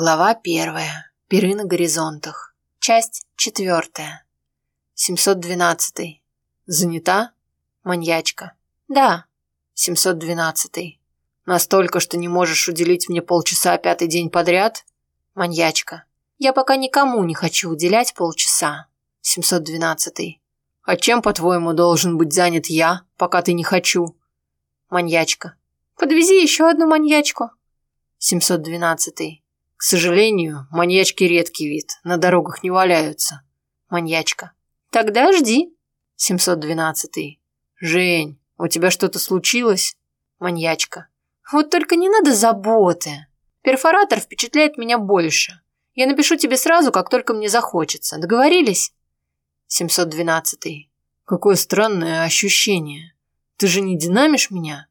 Глава первая. Пиры на горизонтах. Часть четвертая. 712. Занята? Маньячка. Да. 712. Настолько, что не можешь уделить мне полчаса пятый день подряд? Маньячка. Я пока никому не хочу уделять полчаса. 712. А чем, по-твоему, должен быть занят я, пока ты не хочу? Маньячка. Подвези еще одну маньячку. 712. К сожалению, маньячки редкий вид, на дорогах не валяются. Маньячка. Тогда жди. 712. Жень, у тебя что-то случилось? Маньячка. Вот только не надо заботы. Перфоратор впечатляет меня больше. Я напишу тебе сразу, как только мне захочется. Договорились? 712. Какое странное ощущение. Ты же не динамишь меня?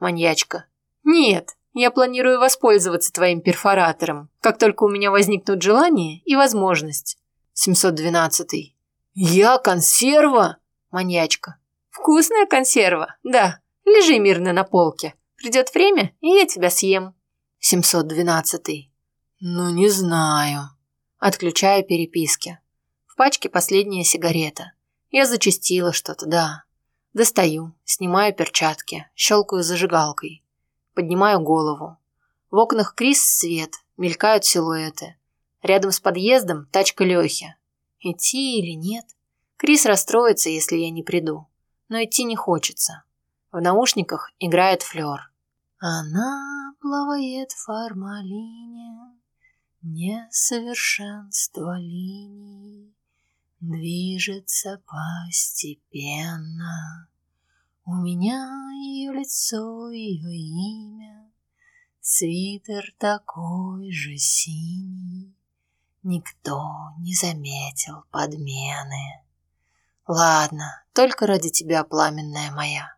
Маньячка. Нет, я планирую воспользоваться твоим перфоратором, как только у меня возникнут желание и возможность. 712. Я консерва? Маньячка. Вкусная консерва? Да. Лежи мирно на полке. Придет время, и я тебя съем. 712. Ну, не знаю. Отключаю переписки. В пачке последняя сигарета. Я зачастила что-то, да. Достаю, снимаю перчатки, щелкаю зажигалкой. Поднимаю голову. В окнах Крис свет, мелькают силуэты. Рядом с подъездом тачка Лехи. Идти или нет? Крис расстроится, если я не приду. Но идти не хочется. В наушниках играет флёр. Она плавает в формалине, Несовершенство линий Движется постепенно. У меня ее лицо, ее имя, Свитер такой же синий. Никто не заметил подмены. Ладно, только ради тебя, пламенная моя.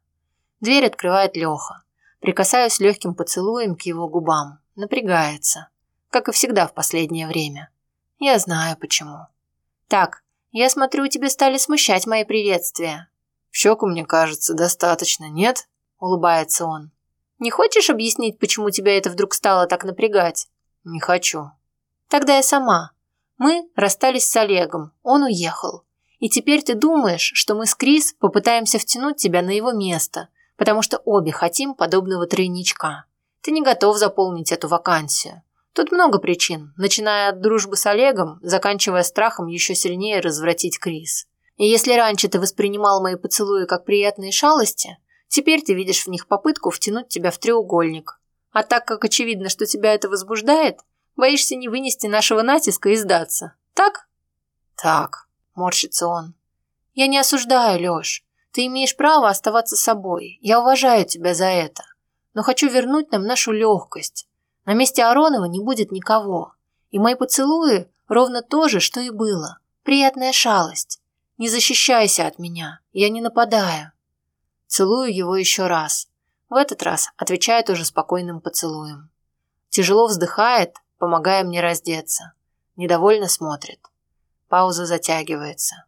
Дверь открывает Леха. Прикасаюсь легким поцелуем к его губам. Напрягается. Как и всегда в последнее время. Я знаю почему. Так, я смотрю, тебе стали смущать мои приветствия. В щеку, мне кажется, достаточно, нет? Улыбается он. Не хочешь объяснить, почему тебя это вдруг стало так напрягать? Не хочу. Тогда я сама. Мы расстались с Олегом, он уехал. И теперь ты думаешь, что мы с Крис попытаемся втянуть тебя на его место, потому что обе хотим подобного тройничка. Ты не готов заполнить эту вакансию. Тут много причин, начиная от дружбы с Олегом, заканчивая страхом еще сильнее развратить Крис. И если раньше ты воспринимал мои поцелуи как приятные шалости, теперь ты видишь в них попытку втянуть тебя в треугольник. А так как очевидно, что тебя это возбуждает, боишься не вынести нашего натиска и сдаться. Так? Так, морщится он. Я не осуждаю, Лёш. Ты имеешь право оставаться собой. Я уважаю тебя за это. Но хочу вернуть нам нашу легкость. На месте Аронова не будет никого. И мои поцелуи ровно то же, что и было. Приятная шалость. Не защищайся от меня, я не нападаю. Целую его еще раз. В этот раз отвечает уже спокойным поцелуем. Тяжело вздыхает, помогая мне раздеться. Недовольно смотрит. Пауза затягивается.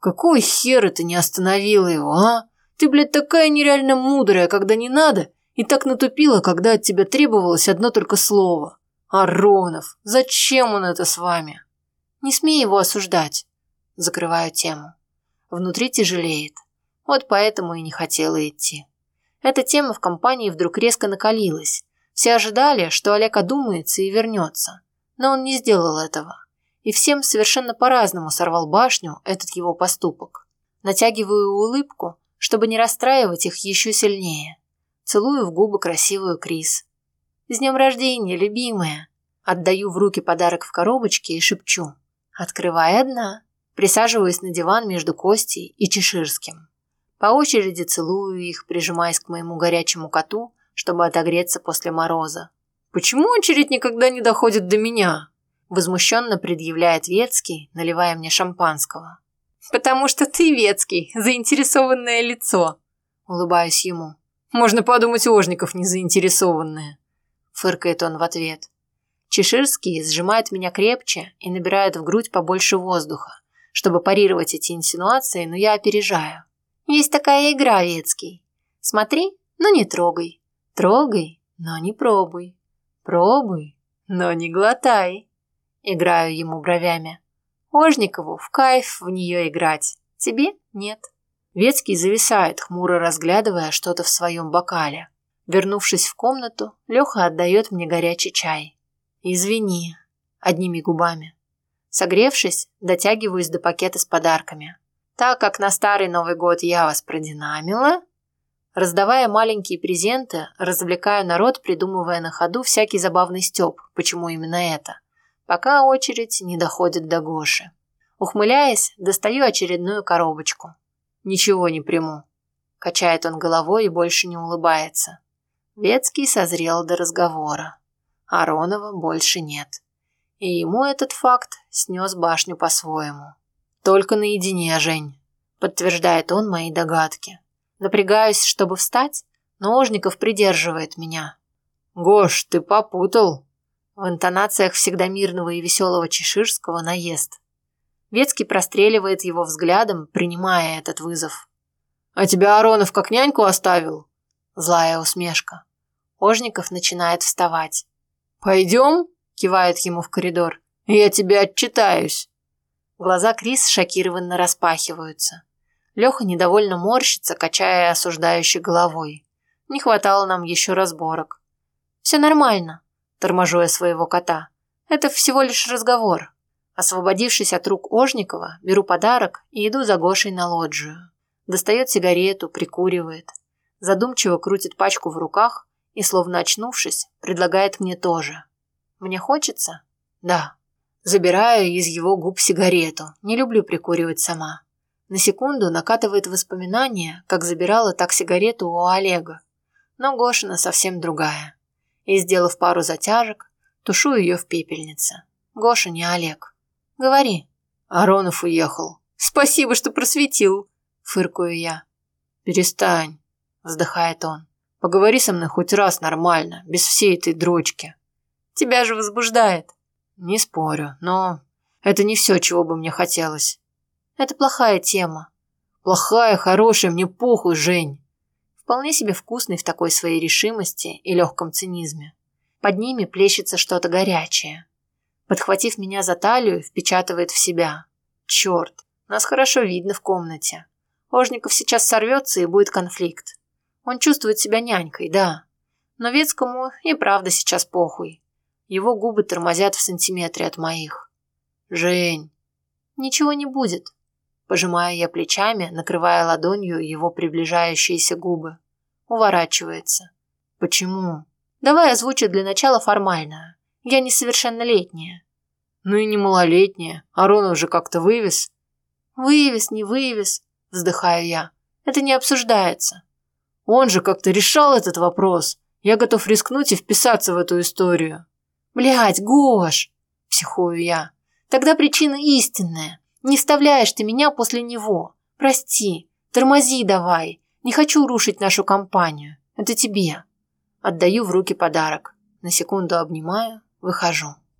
«Какой хер ты не остановила его, а? Ты, блядь, такая нереально мудрая, когда не надо, и так натупила, когда от тебя требовалось одно только слово. Аронов, зачем он это с вами? Не смей его осуждать. Закрываю тему. Внутри тяжелеет. Вот поэтому и не хотела идти. Эта тема в компании вдруг резко накалилась. Все ожидали, что Олег одумается и вернется. Но он не сделал этого. И всем совершенно по-разному сорвал башню этот его поступок. Натягиваю улыбку, чтобы не расстраивать их еще сильнее. Целую в губы красивую Крис. «С днем рождения, любимая!» Отдаю в руки подарок в коробочке и шепчу. «Открывай одна!» Присаживаюсь на диван между Костей и Чеширским. По очереди целую их, прижимаясь к моему горячему коту, чтобы отогреться после мороза. «Почему очередь никогда не доходит до меня?» Возмущенно предъявляет Ветский, наливая мне шампанского. «Потому что ты, Ветский, заинтересованное лицо!» Улыбаюсь ему. «Можно подумать, Ожников не заинтересованное!» Фыркает он в ответ. Чеширский сжимает меня крепче и набирает в грудь побольше воздуха, чтобы парировать эти инсинуации, но я опережаю. Есть такая игра, Ветский. Смотри, но не трогай. Трогай, но не пробуй. Пробуй, Но не глотай. Играю ему бровями. Ожникову в кайф в нее играть. Тебе нет. Ветский зависает, хмуро разглядывая что-то в своем бокале. Вернувшись в комнату, Леха отдает мне горячий чай. «Извини», одними губами. Согревшись, дотягиваюсь до пакета с подарками. Так как на Старый Новый год я вас продинамила, раздавая маленькие презенты, развлекаю народ, придумывая на ходу всякий забавный стёб, почему именно это, пока очередь не доходит до Гоши. Ухмыляясь, достаю очередную коробочку. Ничего не приму. Качает он головой и больше не улыбается. Ветский созрел до разговора. Аронова больше нет. И ему этот факт снес башню по-своему. «Только наедине, Жень», – подтверждает он мои догадки. Напрягаюсь, чтобы встать, но Ожников придерживает меня. «Гош, ты попутал!» В интонациях всегда мирного и веселого Чеширского наезд. Ветский простреливает его взглядом, принимая этот вызов. «А тебя Аронов как няньку оставил?» Злая усмешка. Ожников начинает вставать. «Пойдем?» – кивает ему в коридор. «Я тебе отчитаюсь». Глаза Крис шокированно распахиваются. Леха недовольно морщится, качая осуждающей головой. Не хватало нам еще разборок. «Все нормально», – торможу я своего кота. «Это всего лишь разговор». Освободившись от рук Ожникова, беру подарок и иду за Гошей на лоджию. Достает сигарету, прикуривает. Задумчиво крутит пачку в руках и, словно очнувшись, предлагает мне тоже. Мне хочется? Да. Забираю из его губ сигарету. Не люблю прикуривать сама. На секунду накатывает воспоминание, как забирала так сигарету у Олега. Но Гошина совсем другая. И, сделав пару затяжек, тушу ее в пепельнице. Гоша не Олег. Говори. Аронов уехал. Спасибо, что просветил, фыркую я. Перестань, вздыхает он. Поговори со мной хоть раз нормально, без всей этой дрочки. Тебя же возбуждает. Не спорю, но это не все, чего бы мне хотелось. Это плохая тема. Плохая, хорошая, мне похуй, Жень. Вполне себе вкусный в такой своей решимости и легком цинизме. Под ними плещется что-то горячее. Подхватив меня за талию, впечатывает в себя. Черт, нас хорошо видно в комнате. Ожников сейчас сорвется и будет конфликт. Он чувствует себя нянькой, да. Но Ветскому и правда сейчас похуй. Его губы тормозят в сантиметре от моих. «Жень!» «Ничего не будет», – пожимая я плечами, накрывая ладонью его приближающиеся губы. Уворачивается. «Почему?» «Давай озвучу для начала формально. Я несовершеннолетняя». «Ну и не малолетняя. Арон уже как-то вывез». «Вывез, не вывез», – вздыхаю я. «Это не обсуждается». «Он же как-то решал этот вопрос. Я готов рискнуть и вписаться в эту историю». «Блядь, Гош!» – психую я. «Тогда причина истинная. Не вставляешь ты меня после него. Прости. Тормози давай. Не хочу рушить нашу компанию. Это тебе». Отдаю в руки подарок. На секунду обнимаю, выхожу.